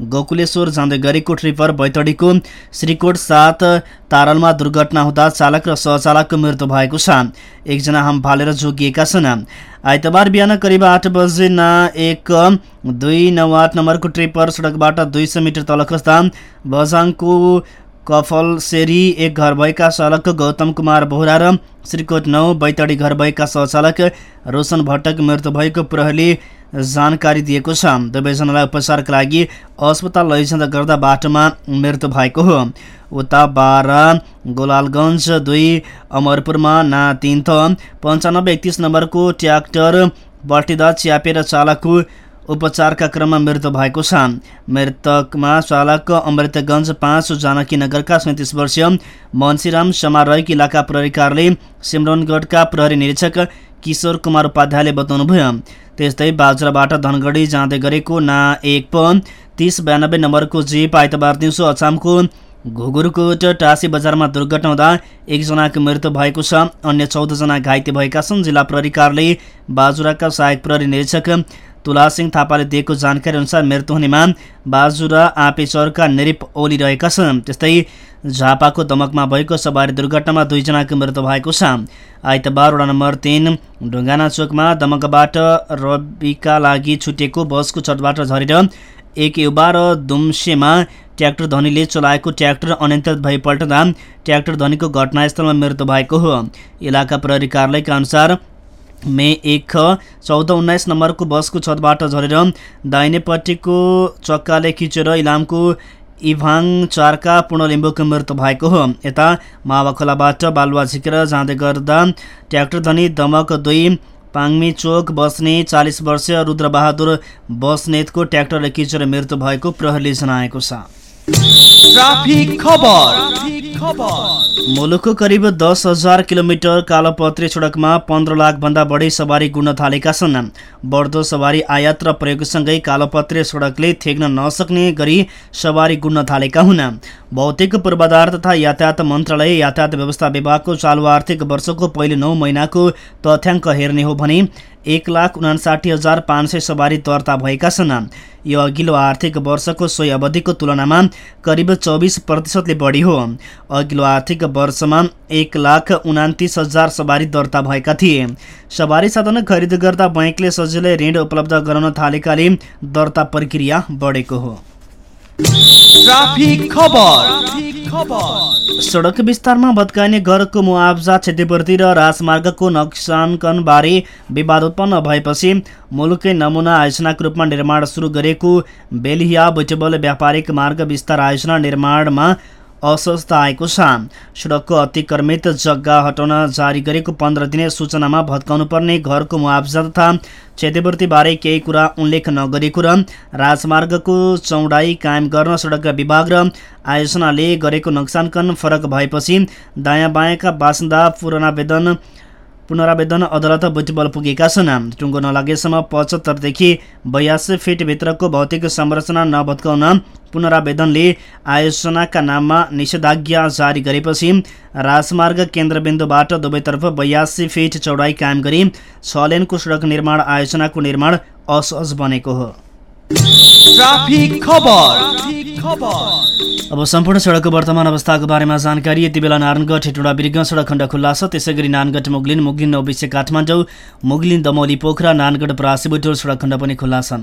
गोकुलेश्वर जाँदै गरेको ट्रिपर बैतडीको श्रीकोट सात तारलमा दुर्घटना हुँदा चालक र सहचालकको मृत्यु भएको छ। एकजना हाम फालेर जोगिएका छन्। आइतबार बिहान करिब आठ बजे ना एक दुई नौ आठ नम्बरको ट्रिपर सडकबाट दुई सय मिटर तल खस्दा बजाङको कफलसेरी एक घर भएका चालक गौतम कुमार बोहरा र श्रीकोट नौ बैतडी घर भएका सहचालक रोशन भट्टको मृत्यु भएको प्रहरीले जानकारी दिएको छ। दुवैजनालाई उपचारका लागि अस्पताल लैजाँदा गर्दा बाटोमा मृत्यु भएको हो। उता बाह्र गोलालगञ्ज दुई अमरपुरमा ना तिन त पन्चानब्बे एकतिस नम्बरको ट्र्याक्टर बल्टिँदा च्यापेर चालकको उपचारका क्रममा मृत्यु भएको छ मृतकमा चालक अमृतगञ्ज पाँच जानकी नगरका सैँतिस वर्षीय मनसीराम समारोहिक इलाका प्रहरी कार्यालय सिमरनगढका प्रहरी निरीक्षक किशोर कुमार उपाध्यायले बताउनुभयो। त्यस्तै बाजुराबाट धनगढी जाँदै गरेको ना एक प तिस बयानब्बे नम्बरको जीप आइतबार दिउँसो अछामको घुगुरकोट टाँसी बजारमा दुर्घटना हुँदा एकजनाको मृत्यु भएको छ। अन्य चौधजना घाइते भएका छन्। जिल्ला प्रहरी बाजुराका सहायक प्रहरी निरीक्षक तुलासिंह थापाले दिएको जानकारी अनुसार मृत्यु हुनेमा बाजुरा आपेचरका निरिप ओलिरहेका छन्। त्यस्तै झापाको दमकमा भएको सवारी दुर्घटनामा दुईजनाको मृत्यु भएको छ। आइतबार वडा नम्बर तिन ढुङ्गाना चोकमा दमकबाट रविका लागि छुटेको बसको छतबाट झरेर एक युवा र दुम्सेमा ट्र्याक्टर धनीले चलाएको ट्र्याक्टर अनियन्त्रित भई पल्टदा ट्र्याक्टर धनीको घटनास्थलमा मृत्यु भएको हो। इलाका प्रहरी कार्यालयका अनुसार मे एक चौध उन्नाइस नम्बरको बसको छतबाट झरेर दाहिनेपट्टिको चक्काले खिचेर इलामको इभाङ चारका पूर्णलिम्बुको मृत्यु भएको हो। यता मावाखोलाबाट बालुवा झिकेर जाँदै गर्दा ट्र्याक्टर धनी दमक दुई पाङमी चोक बस्ने चालिस वर्षीय रुद्रबहादुर बस्नेतको ट्र्याक्टरले किचेर मृत्यु भएको प्रहरीले जनाएको छ। मुलुकको करिब दस हजार किलोमिटर कालोपत्री सडकमा पन्ध्र लाखभन्दा बढी सवारी गुड्न थालेका छन्। बढ्दो सवारी आयात र प्रयोगसँगै कालोपत्री सडकले थेग्न नसक्ने गरी सवारी गुड्न थालेका हुन्। भौतिक पूर्वाधार तथा यातायात मन्त्रालय यातायात व्यवस्था विभागको चालु आर्थिक वर्षको पहिलो नौ महिनाको तथ्याङ्क हेर्ने हो भने एक लाख उनासाठी हजार पाँच सय सवारी दर्ता भएका छन्। यो अघिल्लो आर्थिक वर्षको सोही अवधिको तुलनामा करिब चौबिस प्रतिशतले बढी हो। अघिल्लो आर्थिक वर्षमा एक लाख उनातिस हजार सवारी दर्ता भएका थिए। सवारी साधन खरिद गर्दा बैङ्कले सजिलै ऋण उपलब्ध गराउन थालेकाले दर्ता प्रक्रिया बढेको हो। सडक विस्तारमा भत्काइने घरको मुआवजा क्षतिपूर्ति र राजमार्गको नक्साङ्कनबारे विवाद उत्पन्न भएपछि मुलुकै नमुना आयोजनाको रूपमा निर्माण सुरु गरेको बेलिया बुटेबल व्यापारिक मार्ग विस्तार आयोजना निर्माणमा अस्वस्थ आएको छ सडकको अतिक्रमित जग्गा हटाउन जारी गरेको पन्ध्र दिने सूचनामा भत्काउनु पर्ने घरको मुआवजा तथा क्षतिपूर्तिबारे केही कुरा उल्लेख नगरेको र राजमार्गको चौडाइ कायम गर्न सडक विभाग र आयोजनाले गरेको नोक्सानकन फरक भएपछि दायाँ बायाँका बासिन्दा पुनरावेदन पुनरावेदन अदालत बुटबल पुगेका छन्। टुङ्गो नलागेसम्म पचहत्तरदेखि बयासी फिटभित्रको भौतिक संरचना नभत्काउन पुनरावेदनले आयोजनाका नाममा निषेधाज्ञा जारी गरेपछि राजमार्ग केन्द्रबिन्दुबाट दुवैतर्फ बयासी फिट चौडाइ कायम गरी छ लेनको सडक निर्माण आयोजनाको निर्माण असहज बनेको हो। अब सम्पूर्ण सडकको वर्तमान अवस्थाको बारेमा जानकारी। यति बेला नारायणगढ हेटुडा बिर्ग सडक खण्ड खुल्ला छ। त्यसै गरी नानगढ मुगलिन मुगलिन नौबिसे काठमाडौँ मुगलिन दमौली पोखरा नानगढ परासीबुटोल सडक खण्ड पनि खुल्ला छन्।